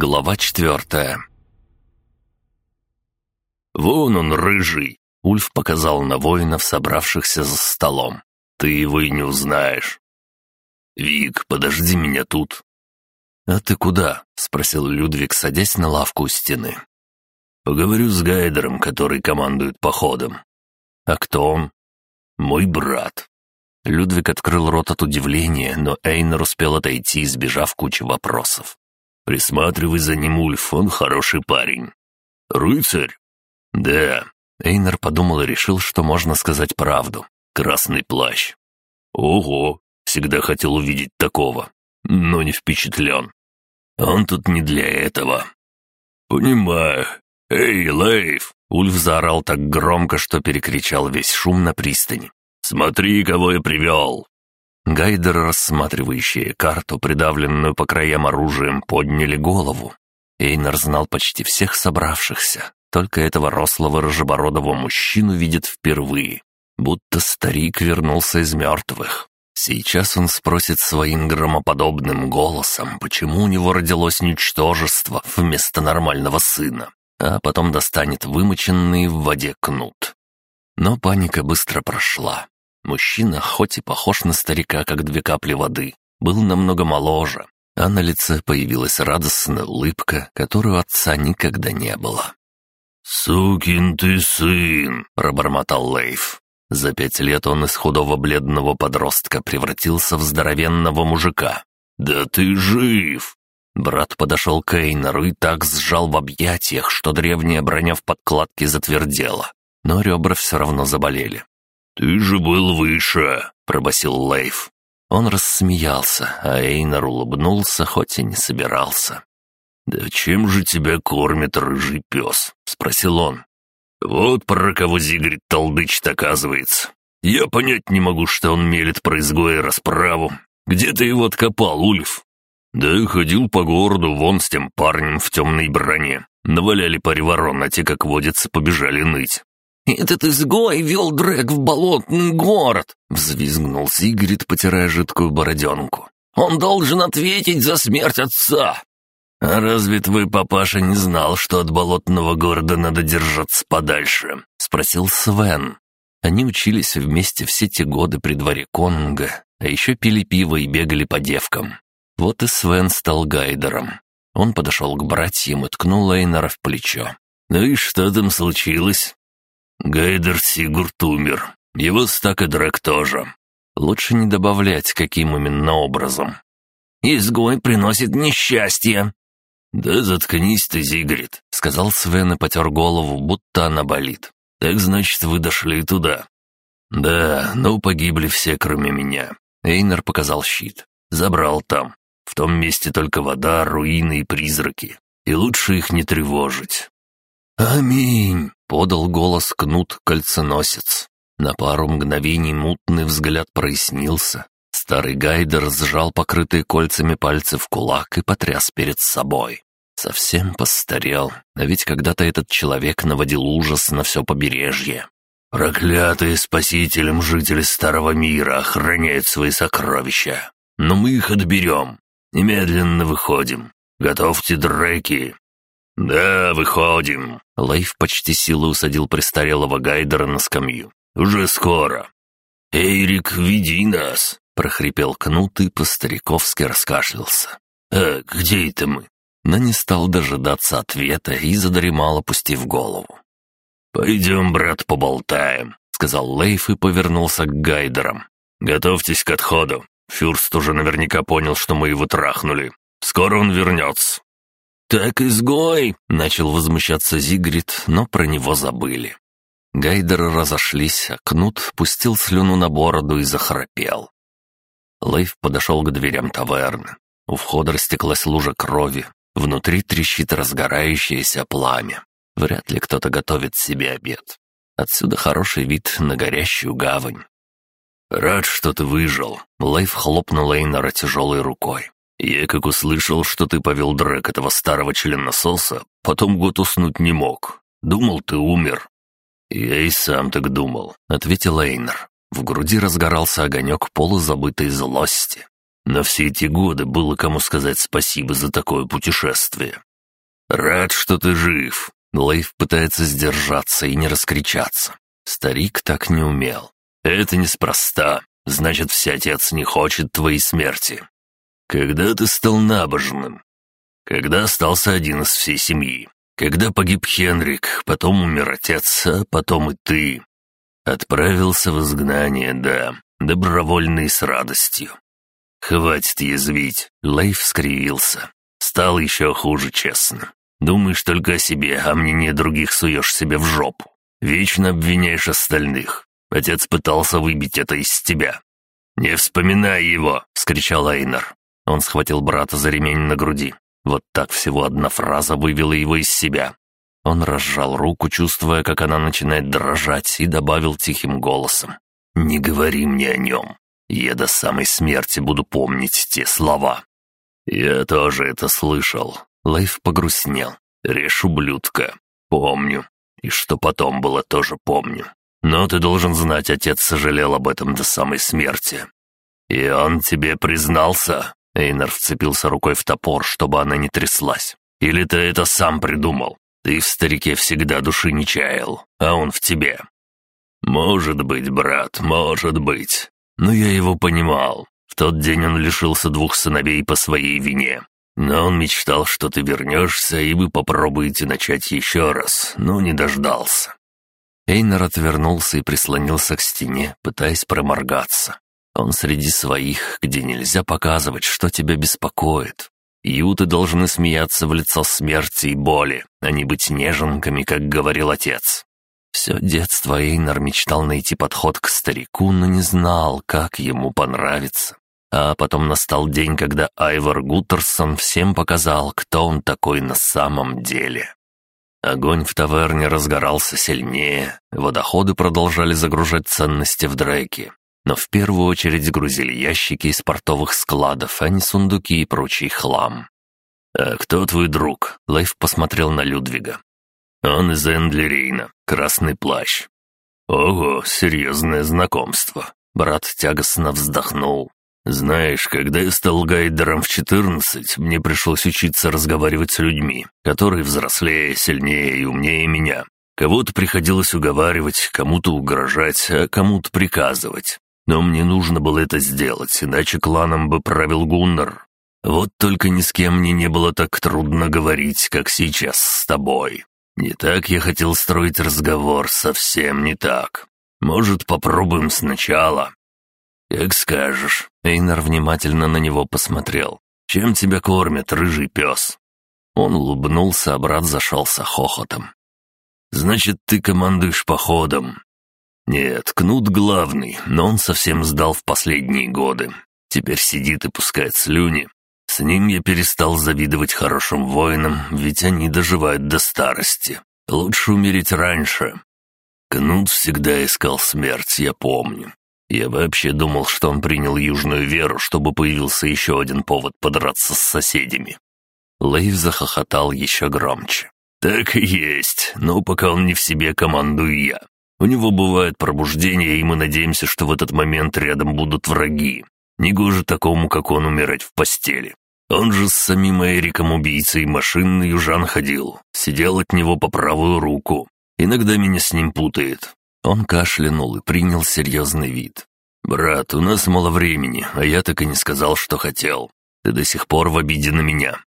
Глава четвертая «Вон он, рыжий!» — Ульф показал на воинов, собравшихся за столом. «Ты его и не узнаешь». «Вик, подожди меня тут». «А ты куда?» — спросил Людвиг, садясь на лавку у стены. «Поговорю с Гайдером, который командует походом». «А кто он?» «Мой брат». Людвиг открыл рот от удивления, но Эйнер успел отойти, избежав кучи вопросов. «Присматривай за ним, Ульф, он хороший парень». «Рыцарь?» «Да». Эйнер подумал и решил, что можно сказать правду. «Красный плащ». «Ого! Всегда хотел увидеть такого, но не впечатлен. Он тут не для этого». «Понимаю. Эй, Лейв!» Ульф заорал так громко, что перекричал весь шум на пристани. «Смотри, кого я привел!» Гайдеры, рассматривающие карту, придавленную по краям оружием, подняли голову. Эйнар знал почти всех собравшихся, только этого рослого рыжебородого мужчину видит впервые, будто старик вернулся из мертвых. Сейчас он спросит своим громоподобным голосом, почему у него родилось ничтожество вместо нормального сына, а потом достанет вымоченный в воде кнут. Но паника быстро прошла. Мужчина, хоть и похож на старика, как две капли воды, был намного моложе, а на лице появилась радостная улыбка, которую отца никогда не было. «Сукин ты сын!» — пробормотал Лейф. За пять лет он из худого бледного подростка превратился в здоровенного мужика. «Да ты жив!» Брат подошел к Эйнару и так сжал в объятиях, что древняя броня в подкладке затвердела. Но ребра все равно заболели. «Ты же был выше!» — пробасил Лейф. Он рассмеялся, а Эйнар улыбнулся, хоть и не собирался. «Да чем же тебя кормит рыжий пес?» — спросил он. «Вот про кого Зигрид толдычит, оказывается. Я понять не могу, что он мелет про изгоя расправу. Где ты его откопал, Ульф?» «Да ходил по городу вон с тем парнем в темной броне. Наваляли паре ворон, а те, как водится, побежали ныть. «Этот изгой вел Дрэк в болотный город!» — взвизгнул Зигрид, потирая жидкую бороденку. «Он должен ответить за смерть отца!» «А разве твой папаша не знал, что от болотного города надо держаться подальше?» — спросил Свен. Они учились вместе все те годы при дворе Конга, а еще пили пиво и бегали по девкам. Вот и Свен стал гайдером. Он подошел к братьям и ткнул Эйнара в плечо. «Ну и что там случилось?» «Гайдер Сигурд умер. Его стак и Дрэк тоже. Лучше не добавлять, каким именно образом». «Изгой приносит несчастье», «Да заткнись ты, Зигрид», — сказал Свен и потер голову, будто она болит. «Так значит, вы дошли туда». «Да, но погибли все, кроме меня». Эйнер показал щит. «Забрал там. В том месте только вода, руины и призраки. И лучше их не тревожить». «Аминь!» — подал голос Кнут Кольценосец. На пару мгновений мутный взгляд прояснился. Старый гайдер сжал покрытые кольцами пальцы в кулак и потряс перед собой. Совсем постарел, а ведь когда-то этот человек наводил ужас на все побережье. «Проклятые спасителем жители Старого Мира охраняют свои сокровища. Но мы их отберем. Немедленно выходим. Готовьте дреки». «Да, выходим». Лейф почти силой усадил престарелого Гайдера на скамью. «Уже скоро». «Эйрик, веди нас!» прохрипел кнут и по-стариковски раскашлялся. «Э, где это мы?» Но не стал дожидаться ответа и задремал, опустив голову. «Пойдем, брат, поболтаем», — сказал Лейф и повернулся к гайдерам. «Готовьтесь к отходу. Фюрст уже наверняка понял, что мы его трахнули. Скоро он вернется». «Так изгой!» — начал возмущаться Зигрид, но про него забыли. Гайдеры разошлись, а Кнут пустил слюну на бороду и захрапел. Лейв подошел к дверям таверны. У входа растеклась лужа крови. Внутри трещит разгорающееся пламя. Вряд ли кто-то готовит себе обед. Отсюда хороший вид на горящую гавань. «Рад, что ты выжил», — Лейв хлопнул Эйнора тяжелой рукой. «Я как услышал, что ты повел Дрэк этого старого членососа, потом год уснуть не мог. Думал, ты умер». «Я и сам так думал», — ответил Эйнер. В груди разгорался огонек полузабытой злости. На все эти годы было кому сказать спасибо за такое путешествие. «Рад, что ты жив». Лейв пытается сдержаться и не раскричаться. Старик так не умел. «Это неспроста. Значит, вся отец не хочет твоей смерти. Когда ты стал набожным? Когда остался один из всей семьи? Когда погиб Хенрик, потом умер отец, а потом и ты. Отправился в изгнание, да, добровольно и с радостью. Хватит язвить, Лейф скривился. Стал еще хуже, честно. Думаешь только о себе, а мнение других суешь себе в жопу. Вечно обвиняешь остальных. Отец пытался выбить это из тебя. «Не вспоминай его!» — вскричал Эйнер. Он схватил брата за ремень на груди. Вот так всего одна фраза вывела его из себя. Он разжал руку, чувствуя, как она начинает дрожать, и добавил тихим голосом. «Не говори мне о нем. Я до самой смерти буду помнить те слова». «Я тоже это слышал». Лайф погрустнел. «Режь ублюдка. Помню. И что потом было, тоже помню. Но ты должен знать, отец сожалел об этом до самой смерти. И он тебе признался?» Эйнар вцепился рукой в топор, чтобы она не тряслась. «Или ты это сам придумал? Ты в старике всегда души не чаял, а он в тебе». «Может быть, брат, может быть. Но я его понимал. В тот день он лишился двух сыновей по своей вине. Но он мечтал, что ты вернешься, и вы попробуете начать еще раз, но не дождался». Эйнер отвернулся и прислонился к стене, пытаясь проморгаться. Он среди своих, где нельзя показывать, что тебя беспокоит. Юты должны смеяться в лицо смерти и боли, а не быть неженками, как говорил отец. Все детство Эйнар мечтал найти подход к старику, но не знал, как ему понравится. А потом настал день, когда Айвор Гуттерсон всем показал, кто он такой на самом деле. Огонь в таверне разгорался сильнее, водоходы продолжали загружать ценности в дреки, но в первую очередь грузили ящики из портовых складов, а не сундуки и прочий хлам. «А кто твой друг?» — Лайф посмотрел на Людвига. «Он из Эндлерейна, красный плащ». «Ого, серьезное знакомство». Брат тягостно вздохнул. «Знаешь, когда я стал гайдером в четырнадцать, мне пришлось учиться разговаривать с людьми, которые взрослее, сильнее и умнее меня. Кого-то приходилось уговаривать, кому-то угрожать, а кому-то приказывать. Но мне нужно было это сделать, иначе кланом бы правил Гуннар. Вот только ни с кем мне не было так трудно говорить, как сейчас с тобой. Не так я хотел строить разговор, совсем не так. Может, попробуем сначала?» «Как скажешь». Эйнар внимательно на него посмотрел. «Чем тебя кормят, рыжий пес?» Он улыбнулся, а брат зашелся хохотом. «Значит, ты командуешь походом. Нет, Кнут главный, но он совсем сдал в последние годы. Теперь сидит и пускает слюни. С ним я перестал завидовать хорошим воинам, ведь они доживают до старости. Лучше умереть раньше. Кнут всегда искал смерть, я помню. Я вообще думал, что он принял южную веру, чтобы появился еще один повод подраться с соседями. Лейв захохотал еще громче. «Так и есть, но пока он не в себе, командую я. У него бывает пробуждение, и мы надеемся, что в этот момент рядом будут враги. Негоже такому, как он, умирать в постели. Он же с самим Эриком убийцей машин южан ходил. Сидел от него по правую руку. Иногда меня с ним путает. Он кашлянул и принял серьезный вид. «Брат, у нас мало времени, а я так и не сказал, что хотел. Ты до сих пор в обиде на меня».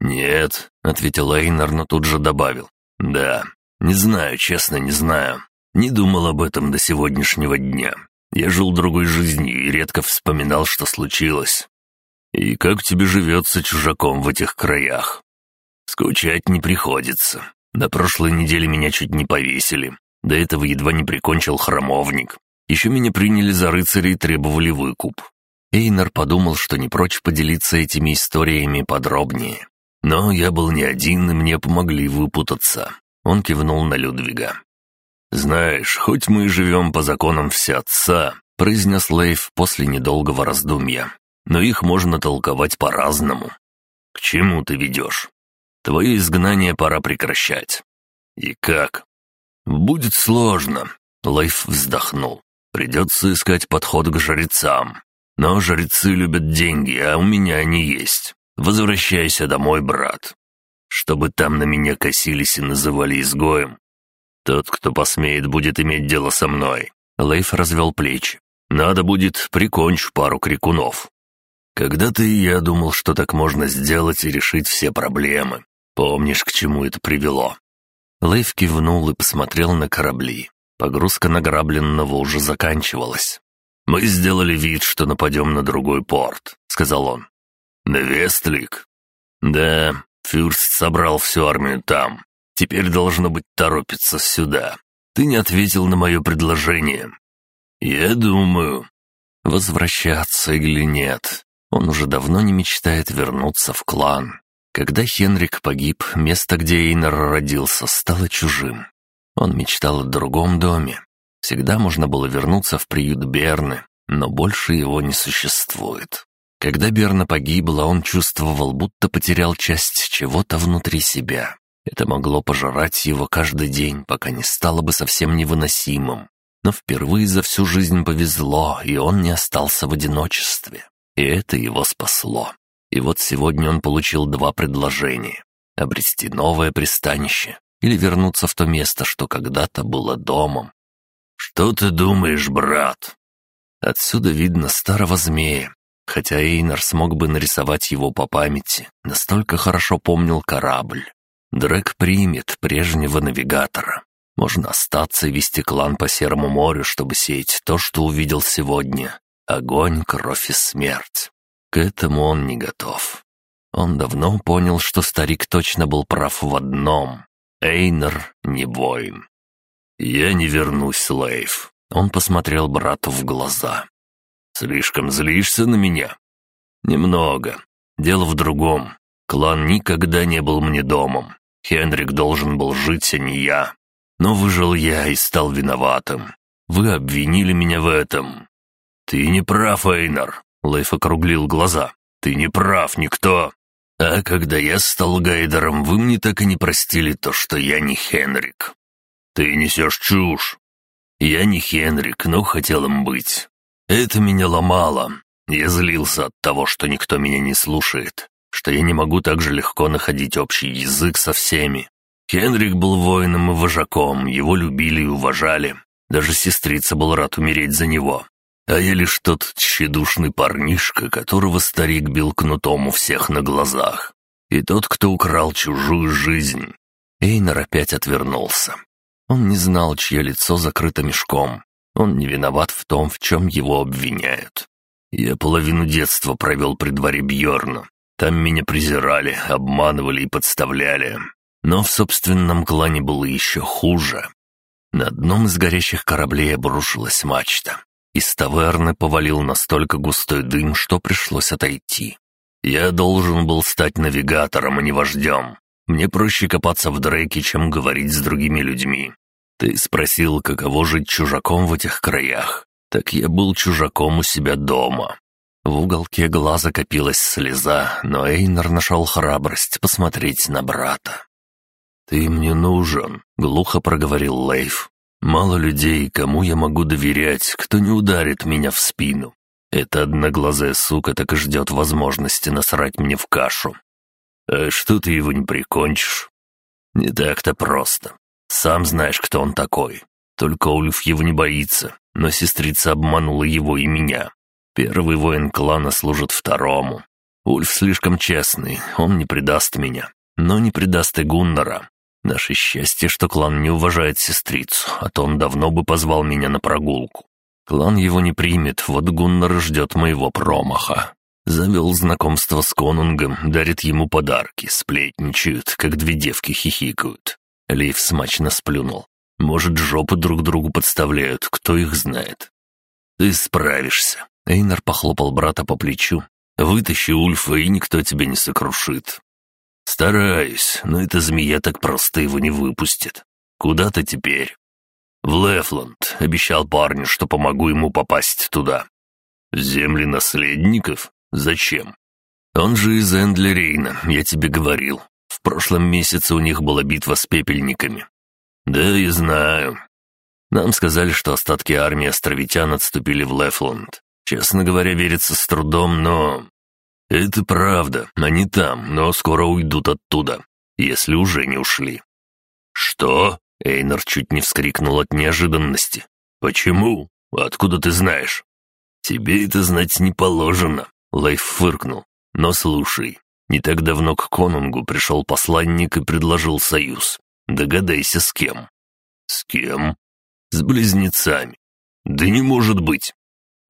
«Нет», — ответил Эйнар, но тут же добавил. «Да, не знаю, честно, не знаю. Не думал об этом до сегодняшнего дня. Я жил другой жизнью и редко вспоминал, что случилось. И как тебе живется чужаком в этих краях? Скучать не приходится. На прошлой неделе меня чуть не повесили. До этого едва не прикончил храмовник. Еще меня приняли за рыцаря и требовали выкуп. Эйнар подумал, что не прочь поделиться этими историями подробнее. Но я был не один, и мне помогли выпутаться. Он кивнул на Людвига. «Знаешь, хоть мы и живем по законам все отца», — произнес Лейв после недолгого раздумья, «но их можно толковать по-разному. К чему ты ведешь? Твое изгнание пора прекращать». «И как?» «Будет сложно», — Лейв вздохнул. «Придется искать подход к жрецам. Но жрецы любят деньги, а у меня они есть. Возвращайся домой, брат». Чтобы там на меня косились и называли изгоем. Тот, кто посмеет, будет иметь дело со мной. Лейф развел плечи. Надо будет, прикончу пару крикунов. Когда-то и я думал, что так можно сделать и решить все проблемы. Помнишь, к чему это привело?» Лейв кивнул и посмотрел на корабли. Погрузка награбленного уже заканчивалась. «Мы сделали вид, что нападем на другой порт», — сказал он. «На Вестлик?» «Да, Фюрст собрал всю армию там. Теперь, должно быть, торопится сюда. Ты не ответил на мое предложение». «Я думаю...» «Возвращаться или нет?» Он уже давно не мечтает вернуться в клан. Когда Хенрик погиб, место, где Эйнер родился, стало чужим. Он мечтал о другом доме. Всегда можно было вернуться в приют Берны, но больше его не существует. Когда Берна погибла, он чувствовал, будто потерял часть чего-то внутри себя. Это могло пожирать его каждый день, пока не стало бы совсем невыносимым. Но впервые за всю жизнь повезло, и он не остался в одиночестве. И это его спасло. И вот сегодня он получил два предложения. Обрести новое пристанище или вернуться в то место, что когда-то было домом. «Что ты думаешь, брат?» Отсюда видно старого змея, хотя Эйнар смог бы нарисовать его по памяти, настолько хорошо помнил корабль. Дрэк примет прежнего навигатора. Можно остаться и вести клан по Серому морю, чтобы сеять то, что увидел сегодня, Огонь, кровь и смерть. К этому он не готов. Он давно понял, что старик точно был прав в одном. Эйнер не воин. «Я не вернусь, Лейв». Он посмотрел брату в глаза. «Слишком злишься на меня?» «Немного. Дело в другом. Клан никогда не был мне домом. Хенрик должен был жить, а не я. Но выжил я и стал виноватым. Вы обвинили меня в этом. «Ты не прав, Эйнар», — Лейф округлил глаза. «Ты не прав, никто. А когда я стал Гайдером, вы мне так и не простили то, что я не Хенрик. Ты несешь чушь. Я не Хенрик, но хотел им быть. Это меня ломало. Я злился от того, что никто меня не слушает, что я не могу так же легко находить общий язык со всеми. Хенрик был воином и вожаком, его любили и уважали. Даже сестрица был рад умереть за него. А я лишь тот тщедушный парнишка, которого старик бил кнутом у всех на глазах. И тот, кто украл чужую жизнь. Эйнер опять отвернулся. Он не знал, чье лицо закрыто мешком. Он не виноват в том, в чем его обвиняют. Я половину детства провел при дворе Бьорна. Там меня презирали, обманывали и подставляли. Но в собственном клане было еще хуже. На одном из горящих кораблей обрушилась мачта. Из таверны повалил настолько густой дым, что пришлось отойти. Я должен был стать навигатором, а не вождем. Мне проще копаться в Дрейке, чем говорить с другими людьми. Ты спросил, каково жить чужаком в этих краях. Так я был чужаком у себя дома. В уголке глаза копилась слеза, но Эйнер нашел храбрость посмотреть на брата. «Ты мне нужен», — глухо проговорил Лейф. Мало людей, кому я могу доверять, кто не ударит меня в спину. Эта одноглазая сука так и ждет возможности насрать мне в кашу. А что ты его не прикончишь? Не так-то просто. Сам знаешь, кто он такой. Только Ульф его не боится, но сестрица обманула его и меня. Первый воин клана служит второму. Ульф слишком честный, он не предаст меня, но не предаст и Гуннара. Наше счастье, что клан не уважает сестрицу, а то он давно бы позвал меня на прогулку. Клан его не примет, вот Гуннар ждет моего промаха. Завел знакомство с конунгом, дарит ему подарки, сплетничают, как две девки хихикают. Лейв смачно сплюнул. Может, жопы друг другу подставляют, кто их знает. Ты справишься. Эйнар похлопал брата по плечу. Вытащи Ульфа, и никто тебя не сокрушит. «Стараюсь, но эта змея так просто его не выпустит. Куда ты теперь?» «В Лефланд. Обещал парню, что помогу ему попасть туда». «В земли наследников? Зачем?» «Он же из Эндлерейна, я тебе говорил. В прошлом месяце у них была битва с пепельниками». «Да, я знаю. Нам сказали, что остатки армии островитян отступили в Лефланд. Честно говоря, верится с трудом, но... «Это правда. Они там, но скоро уйдут оттуда. если уже не ушли». «Что?» — Эйнар чуть не вскрикнул от неожиданности. «Почему? Откуда ты знаешь?» «Тебе это знать не положено», — Лайф фыркнул. «Но слушай, не так давно к конунгу пришел посланник и предложил союз. Догадайся, с кем?» «С кем?» «С близнецами». «Да не может быть!»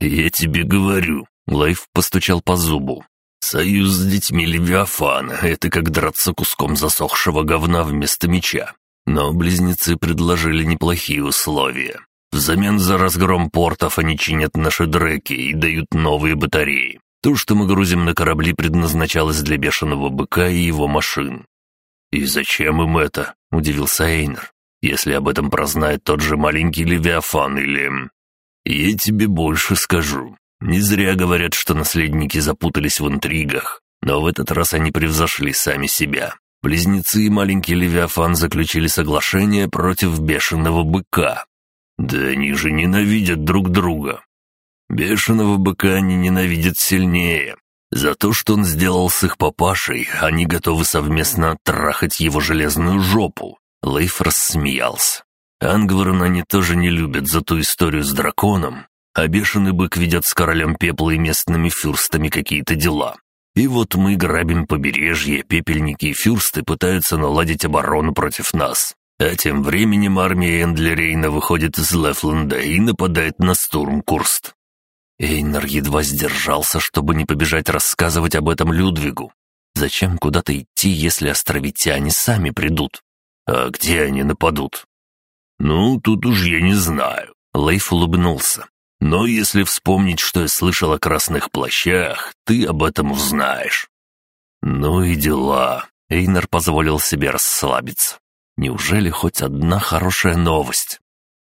«Я тебе говорю», — Лайф постучал по зубу. «Союз с детьми Левиафана — это как драться куском засохшего говна вместо меча. Но близнецы предложили неплохие условия. Взамен за разгром портов они чинят наши дреки и дают новые батареи. То, что мы грузим на корабли, предназначалось для бешеного быка и его машин. «И зачем им это?» — удивился Эйнер. «Если об этом прознает тот же маленький Левиафан или...» «Я тебе больше скажу. Не зря говорят, что наследники запутались в интригах, но в этот раз они превзошли сами себя. Близнецы и маленький Левиафан заключили соглашение против бешеного быка. Да они же ненавидят друг друга. Бешеного быка они ненавидят сильнее. За то, что он сделал с их папашей, они готовы совместно трахать его железную жопу. Лейф рассмеялся. Ангварен они тоже не любят за ту историю с драконом, а бешеный бык ведет с королем пепла и местными фюрстами какие-то дела. И вот мы грабим побережье, пепельники и фюрсты пытаются наладить оборону против нас. А тем временем армия Эндлерейна выходит из Лефленда и нападает на Стурмкурст. Эйнар едва сдержался, чтобы не побежать рассказывать об этом Людвигу. Зачем куда-то идти, если островитяне сами придут? А где они нападут? Ну, тут уж я не знаю. Лейф улыбнулся. Но если вспомнить, что я слышал о красных плащах, ты об этом узнаешь». «Ну и дела». Эйнер позволил себе расслабиться. «Неужели хоть одна хорошая новость?»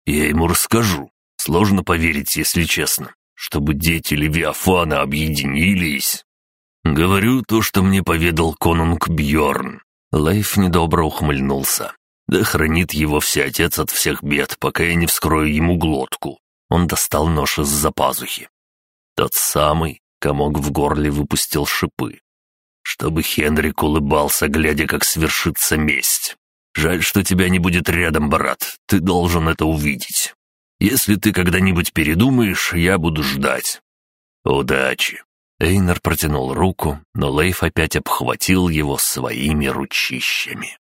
«Я ему расскажу. Сложно поверить, если честно, чтобы дети Левиафана объединились». «Говорю то, что мне поведал конунг Бьорн. Лейф недобро ухмыльнулся. «Да хранит его всеотец от всех бед, пока я не вскрою ему глотку. Он достал нож из-за пазухи. Тот самый комок в горле выпустил шипы. Чтобы Хенрик улыбался, глядя, как свершится месть. Жаль, что тебя не будет рядом, брат. Ты должен это увидеть. Если ты когда-нибудь передумаешь, я буду ждать. Удачи. Эйнер протянул руку, но Лейф опять обхватил его своими ручищами.